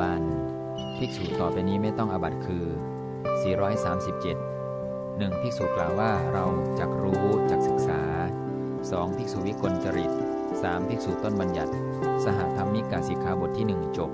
วันภิกษุต่อไปนี้ไม่ต้องอบัตคือ 437 1. ภิกษุกล่าวว่าเราจักรู้จักศึกษา 2. ภิกษุวิกลจริต 3. ภิกษุต้นบัญญัติ สหธรรมิกาสิกขาบทที่ 1 จบ